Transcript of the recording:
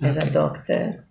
as a doctor.